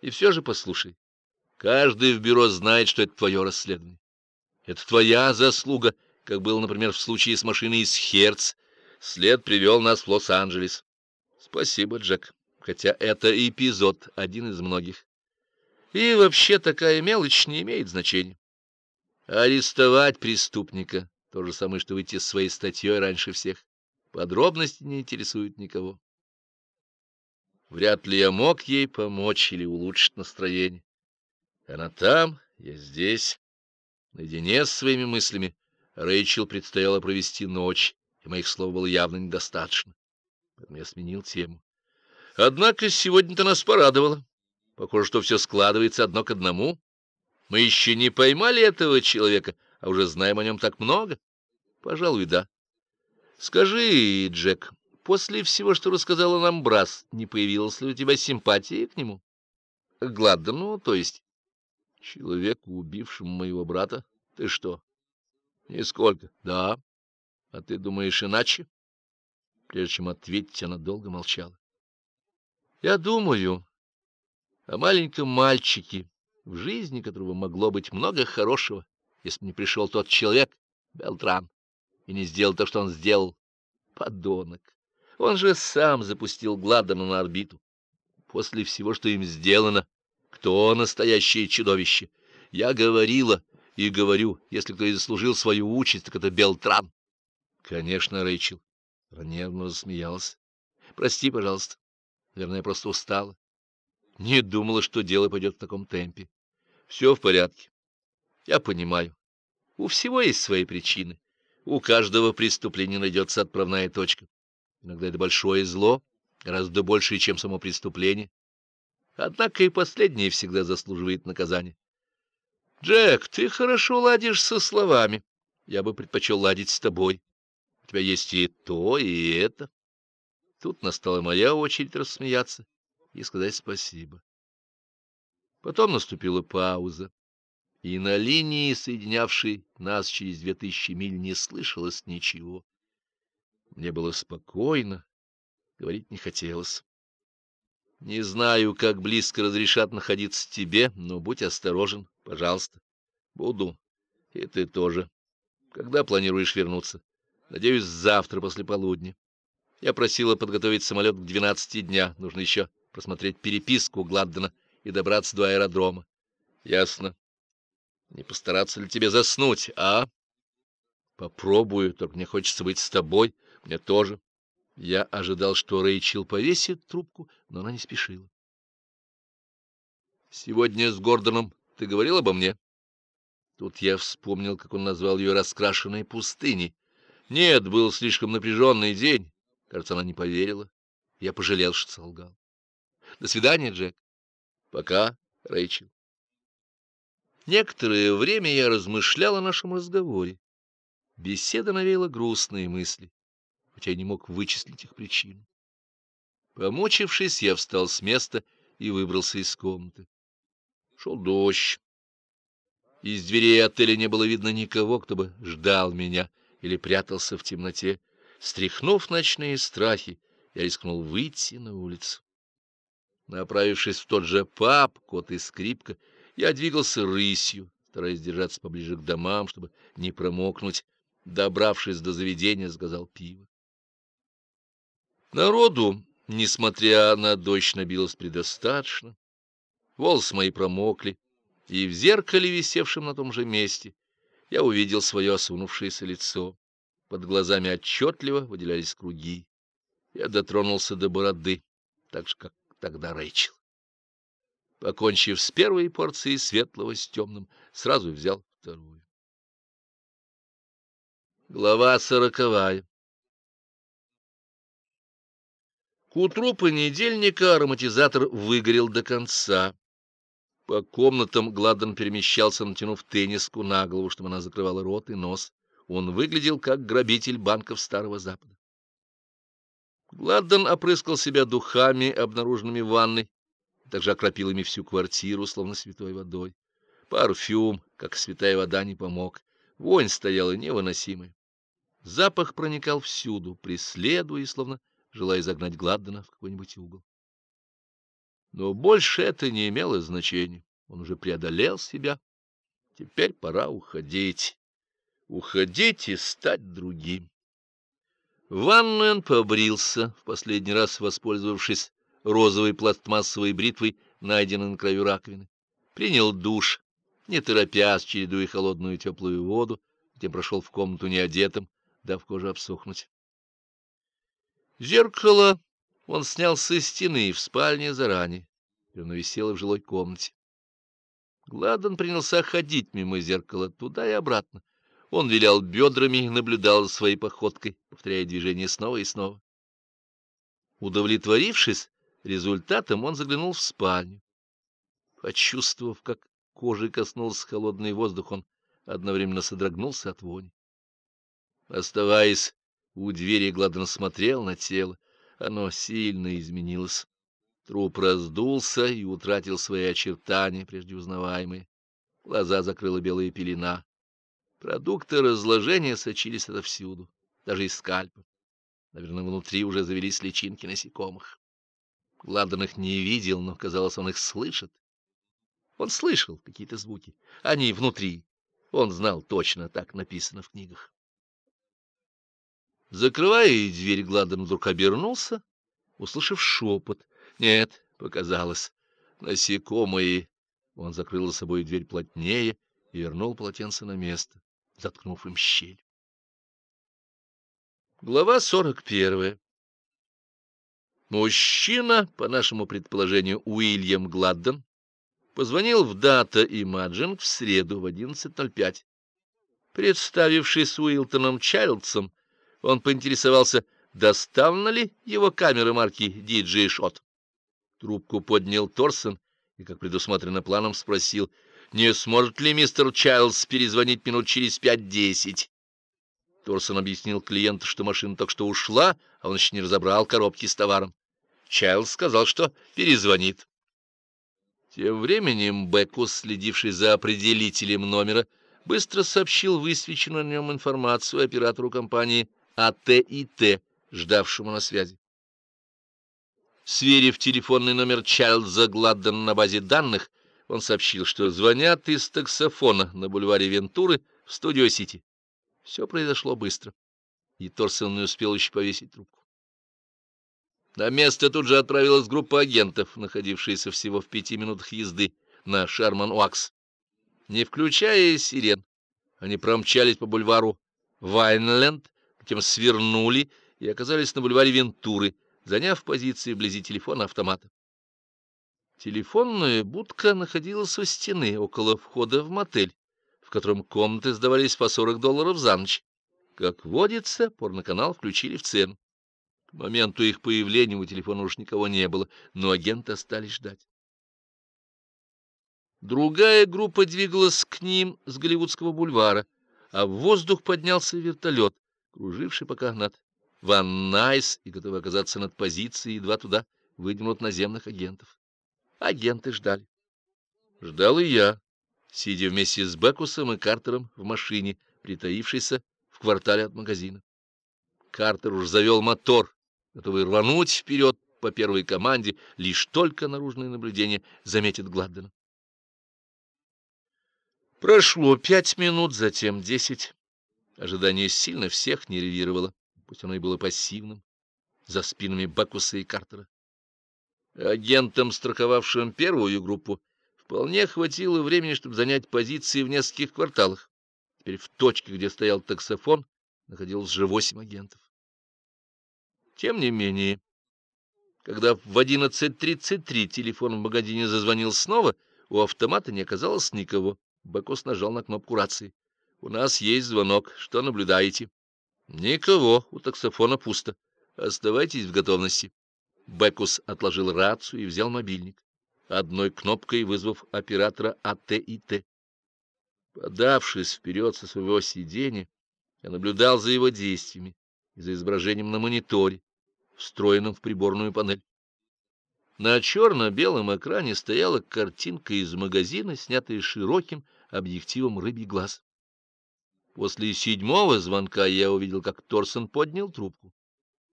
И все же послушай, каждый в бюро знает, что это твое расследование. Это твоя заслуга, как было, например, в случае с машиной из Херц. След привел нас в Лос-Анджелес. Спасибо, Джек, хотя это эпизод, один из многих. И вообще такая мелочь не имеет значения. Арестовать преступника — то же самое, что выйти с своей статьей раньше всех. Подробности не интересуют никого. Вряд ли я мог ей помочь или улучшить настроение. Она там, я здесь. Наедине с своими мыслями Рэйчел предстояло провести ночь, и моих слов было явно недостаточно. Поэтому я сменил тему. Однако сегодня ты нас порадовала. Похоже, что все складывается одно к одному. Мы еще не поймали этого человека, а уже знаем о нем так много. Пожалуй, да. Скажи, Джек, после всего, что рассказала нам Брас, не появилась ли у тебя симпатия к нему? Гладдену, то есть? Человеку, убившему моего брата? Ты что? Нисколько. Да. А ты думаешь иначе? Прежде чем ответить, она долго молчала. Я думаю о маленьком мальчике, в жизни которого могло быть много хорошего, если бы не пришел тот человек, Белтран и не сделал то, что он сделал. Подонок! Он же сам запустил Гладдена на орбиту. После всего, что им сделано, кто настоящее чудовище? Я говорила и говорю, если кто и заслужил свою участь, так это Белтран. Конечно, Рэйчел. Нервно засмеялась. Прости, пожалуйста. Наверное, я просто устала. Не думала, что дело пойдет в таком темпе. Все в порядке. Я понимаю. У всего есть свои причины. У каждого преступления найдется отправная точка. Иногда это большое зло, гораздо большее, чем само преступление. Однако и последнее всегда заслуживает наказания. Джек, ты хорошо ладишь со словами. Я бы предпочел ладить с тобой. У тебя есть и то, и это. Тут настала моя очередь рассмеяться и сказать спасибо. Потом наступила пауза и на линии, соединявшей нас через две тысячи миль, не слышалось ничего. Мне было спокойно, говорить не хотелось. Не знаю, как близко разрешат находиться тебе, но будь осторожен, пожалуйста. Буду. И ты тоже. Когда планируешь вернуться? Надеюсь, завтра после полудня. Я просила подготовить самолет к двенадцати дня. Нужно еще просмотреть переписку Гладдена и добраться до аэродрома. Ясно. Не постараться ли тебе заснуть, а? Попробую, только мне хочется быть с тобой. Мне тоже. Я ожидал, что Рэйчел повесит трубку, но она не спешила. Сегодня с Гордоном ты говорил обо мне? Тут я вспомнил, как он назвал ее раскрашенной пустыней. Нет, был слишком напряженный день. Кажется, она не поверила. Я пожалел, что солгал. До свидания, Джек. Пока, Рэйчел. Некоторое время я размышлял о нашем разговоре. Беседа навеяла грустные мысли, хотя я не мог вычислить их причину. Помучившись, я встал с места и выбрался из комнаты. Шел дождь. Из дверей отеля не было видно никого, кто бы ждал меня или прятался в темноте. Стряхнув ночные страхи, я рискнул выйти на улицу. Направившись в тот же паб, кот и скрипка, я двигался рысью, стараясь держаться поближе к домам, чтобы не промокнуть. Добравшись до заведения, сказал пиво. Народу, несмотря на дождь, набилось предостаточно. Волосы мои промокли, и в зеркале, висевшем на том же месте, я увидел свое осунувшееся лицо. Под глазами отчетливо выделялись круги. Я дотронулся до бороды, так же, как тогда Рэйчел. Покончив с первой порцией светлого с темным, сразу взял вторую. Глава сороковая утру понедельника ароматизатор выгорел до конца. По комнатам Гладден перемещался, натянув тенниску на голову, чтобы она закрывала рот и нос. Он выглядел как грабитель банков Старого Запада. Гладден опрыскал себя духами, обнаруженными в ванной, также окропил ими всю квартиру, словно святой водой. Парфюм, как святая вода, не помог. Вонь стояла невыносимая. Запах проникал всюду, преследуя, словно желая загнать Гладдена в какой-нибудь угол. Но больше это не имело значения. Он уже преодолел себя. Теперь пора уходить. Уходить и стать другим. Ваннен побрился, в последний раз воспользовавшись розовой пластмассовой бритвой, найденной на краю раковины. Принял душ, не торопясь, чередуя холодную и теплую воду, затем прошел в комнату неодетым, дав коже обсохнуть. Зеркало он снял со стены в спальне заранее, и оно висело в жилой комнате. Гладон принялся ходить мимо зеркала туда и обратно. Он вилял бедрами и наблюдал за своей походкой, повторяя движение снова и снова. Удовлетворившись результатом, он заглянул в спальню. Почувствовав, как кожей коснулся холодный воздух, он одновременно содрогнулся от вони. Оставаясь у двери, Гладон смотрел на тело. Оно сильно изменилось. Труп раздулся и утратил свои очертания, прежде узнаваемые. Глаза закрыла белая пелена. Продукты разложения сочились отовсюду, даже из скальпа. Наверное, внутри уже завелись личинки насекомых. Гладон их не видел, но, казалось, он их слышит. Он слышал какие-то звуки. Они внутри. Он знал точно, так написано в книгах. Закрывая дверь, Гладон вдруг обернулся, услышав шепот. Нет, показалось. Насекомые. Он закрыл за собой дверь плотнее и вернул полотенце на место, заткнув им щель. Глава сорок первая. Мужчина, по нашему предположению, Уильям Гладден, позвонил в Дата Имаджинг в среду в 11.05. Представившись Уилтоном Чайлдсом, он поинтересовался, доставлена ли его камера марки DJ Shot. Трубку поднял Торсон и, как предусмотрено планом, спросил, не сможет ли мистер Чайлдс перезвонить минут через пять-десять. Торсон объяснил клиенту, что машина только что ушла, а он еще не разобрал коробки с товаром. Чайлдс сказал, что перезвонит. Тем временем Бекус, следивший за определителем номера, быстро сообщил высвеченную на нем информацию оператору компании АТИТ, ждавшему на связи. Сверив телефонный номер Чайльза Гладдена на базе данных, он сообщил, что звонят из таксофона на бульваре Вентуры в Студио-Сити. Все произошло быстро, и Торсон не успел еще повесить трубку. На место тут же отправилась группа агентов, находившаяся всего в пяти минутах езды на Шарман-Уакс. Не включая сирен, они промчались по бульвару Вайнленд, затем свернули и оказались на бульваре Вентуры, заняв позиции вблизи телефона автомата. Телефонная будка находилась у стены, около входа в мотель, в котором комнаты сдавались по 40 долларов за ночь. Как водится, порноканал включили в цену. К моменту их появления у телефона уж никого не было, но агенты остались ждать. Другая группа двигалась к ним с Голливудского бульвара, а в воздух поднялся вертолет, круживший пока над Ван Найс и готовый оказаться над позицией, едва туда выдвинут наземных агентов. Агенты ждали. Ждал и я, сидя вместе с Бекусом и Картером в машине, притаившейся в квартале от магазина. Картер уж завел мотор, готовый рвануть вперед по первой команде, лишь только наружное наблюдение заметит Гладдена. Прошло пять минут, затем десять. Ожидание сильно всех нервировало пусть оно и было пассивным, за спинами Бакуса и Картера. Агентам, страховавшим первую группу, вполне хватило времени, чтобы занять позиции в нескольких кварталах. Теперь в точке, где стоял таксофон, находилось же восемь агентов. Тем не менее, когда в 11.33 телефон в магазине зазвонил снова, у автомата не оказалось никого. Бакус нажал на кнопку рации. «У нас есть звонок. Что наблюдаете?» Никого, у таксофона пусто. Оставайтесь в готовности. Бекус отложил рацию и взял мобильник, одной кнопкой вызвав оператора АТ и Т. Подавшись вперед со своего сиденья, я наблюдал за его действиями и за изображением на мониторе, встроенном в приборную панель. На черно-белом экране стояла картинка из магазина, снятая широким объективом рыбий глаз. После седьмого звонка я увидел, как Торсон поднял трубку.